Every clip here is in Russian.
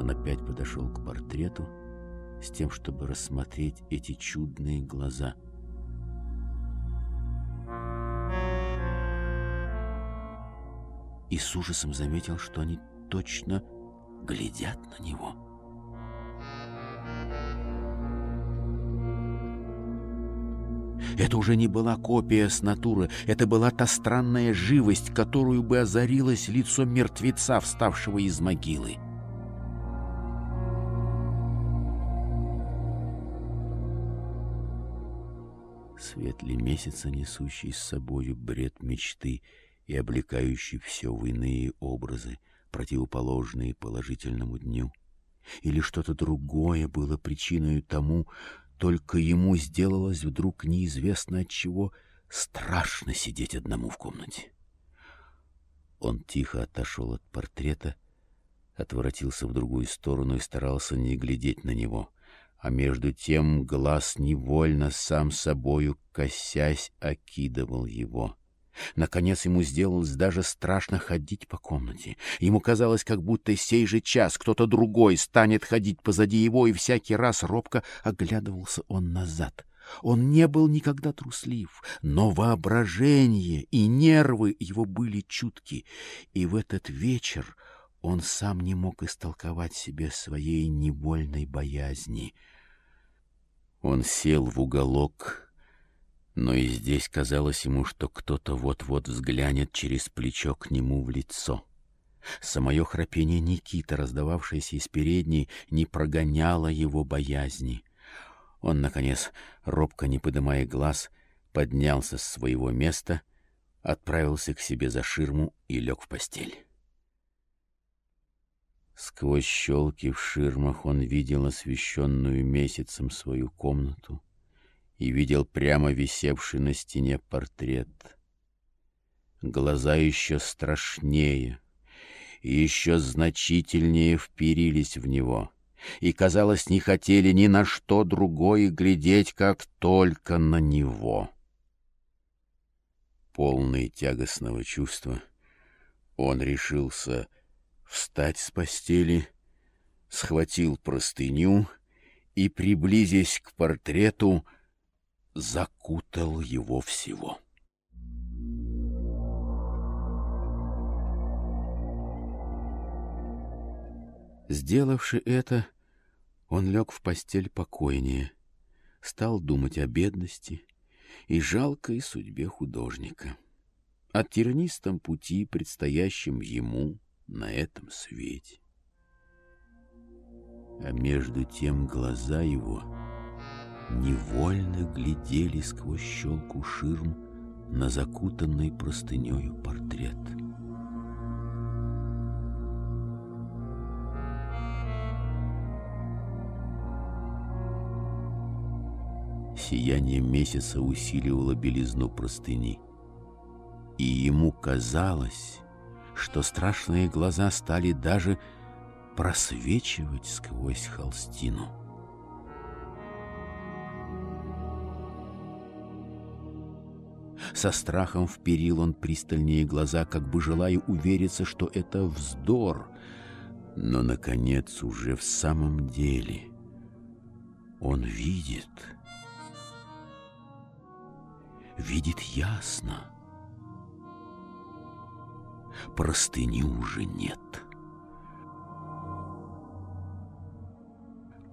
Он опять подошел к портрету с тем, чтобы рассмотреть эти чудные глаза. И с ужасом заметил, что они точно глядят на него. Это уже не была копия с натуры, это была та странная живость, которую бы озарилось лицо мертвеца, вставшего из могилы. Светлый месяца, несущий с собою бред мечты и облекающий все в иные образы, противоположные положительному дню. Или что-то другое было причиной тому, только ему сделалось вдруг неизвестно от чего страшно сидеть одному в комнате. Он тихо отошел от портрета, отворотился в другую сторону и старался не глядеть на него, а между тем глаз невольно сам собою, косясь, окидывал его — Наконец ему сделалось даже страшно ходить по комнате. Ему казалось, как будто сей же час кто-то другой станет ходить позади его, и всякий раз робко оглядывался он назад. Он не был никогда труслив, но воображение и нервы его были чутки, и в этот вечер он сам не мог истолковать себе своей невольной боязни. Он сел в уголок но и здесь казалось ему, что кто-то вот-вот взглянет через плечо к нему в лицо. Самое храпение Никита, раздававшееся из передней, не прогоняло его боязни. Он, наконец, робко не подымая глаз, поднялся с своего места, отправился к себе за ширму и лег в постель. Сквозь щелки в ширмах он видел освещенную месяцем свою комнату, и видел прямо висевший на стене портрет. Глаза еще страшнее и еще значительнее вперились в него, и, казалось, не хотели ни на что другое глядеть, как только на него. Полный тягостного чувства, он решился встать с постели, схватил простыню и, приблизясь к портрету, закутал его всего. Сделавши это, он лег в постель покойнее, стал думать о бедности и жалкой судьбе художника, о тернистом пути, предстоящем ему на этом свете. А между тем глаза его — невольно глядели сквозь щелку ширм на закутанный простынею портрет. Сияние месяца усиливало белизну простыни, и ему казалось, что страшные глаза стали даже просвечивать сквозь холстину. Со страхом вперил он пристальнее глаза, как бы желая увериться, что это вздор. Но, наконец, уже в самом деле он видит, видит ясно. Простыни уже нет.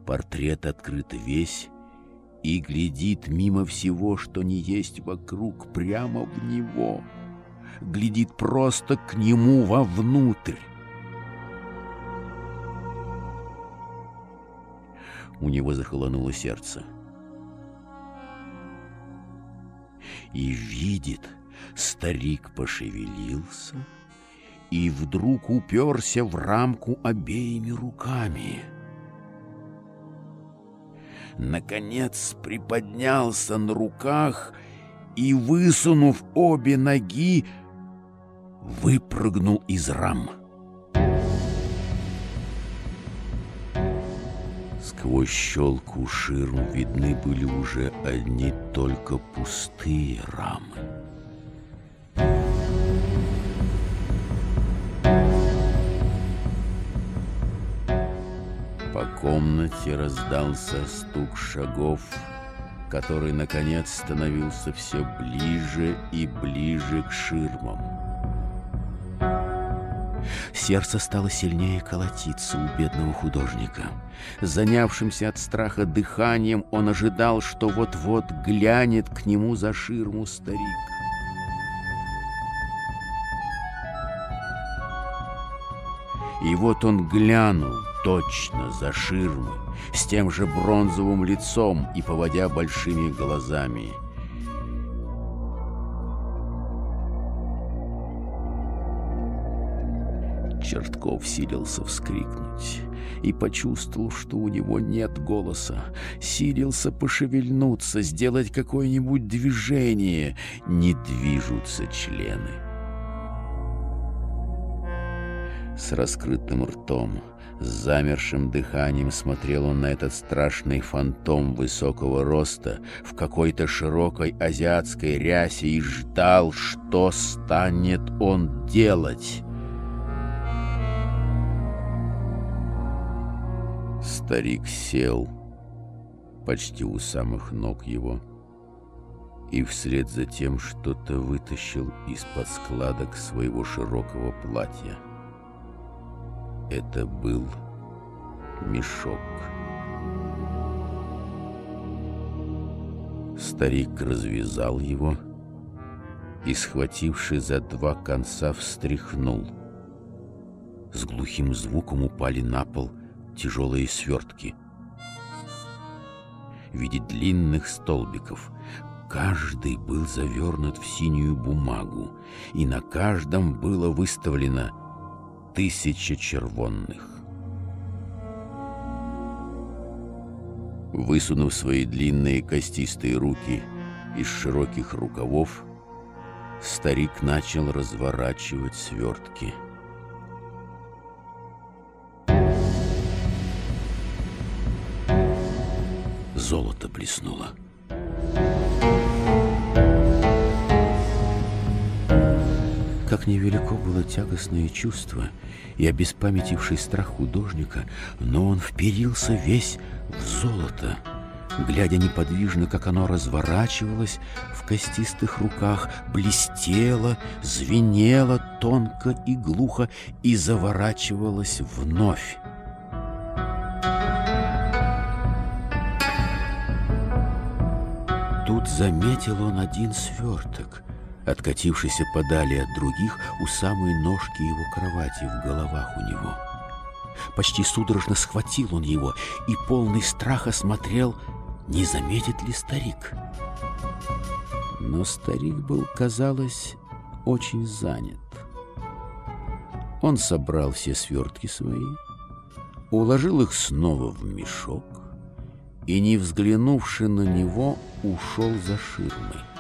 Портрет открыт весь, и глядит мимо всего, что не есть вокруг, прямо в него. Глядит просто к нему вовнутрь. У него захолонуло сердце. И видит, старик пошевелился и вдруг уперся в рамку обеими руками — наконец приподнялся на руках и, высунув обе ноги, выпрыгнул из рам. Сквозь щелку ширм видны были уже одни только пустые рамы. Комнате раздался стук шагов, который, наконец, становился все ближе и ближе к ширмам. Сердце стало сильнее колотиться у бедного художника. Занявшимся от страха дыханием, он ожидал, что вот-вот глянет к нему за ширму старик. И вот он глянул точно за ширмы, с тем же бронзовым лицом и поводя большими глазами. Чертков силился вскрикнуть и почувствовал, что у него нет голоса. Силился пошевельнуться, сделать какое-нибудь движение. Не движутся члены. С раскрытым ртом, с замершим дыханием смотрел он на этот страшный фантом высокого роста в какой-то широкой азиатской рясе и ждал, что станет он делать. Старик сел почти у самых ног его и вслед за тем что-то вытащил из-под складок своего широкого платья. Это был мешок. Старик развязал его и, схвативший за два конца, встряхнул. С глухим звуком упали на пол тяжелые свертки. В виде длинных столбиков каждый был завернут в синюю бумагу, и на каждом было выставлено тысяча червонных. Высунув свои длинные костистые руки из широких рукавов, старик начал разворачивать свертки. Золото блеснуло. Невелико было тягостное чувство и обеспамятивший страх художника, но он вперился весь в золото, глядя неподвижно, как оно разворачивалось в костистых руках, блестело, звенело тонко и глухо и заворачивалось вновь. Тут заметил он один сверток — откатившийся подали от других у самой ножки его кровати в головах у него. Почти судорожно схватил он его и полный страха смотрел, не заметит ли старик. Но старик был, казалось, очень занят. Он собрал все свертки свои, уложил их снова в мешок и, не взглянувши на него, ушел за ширмой.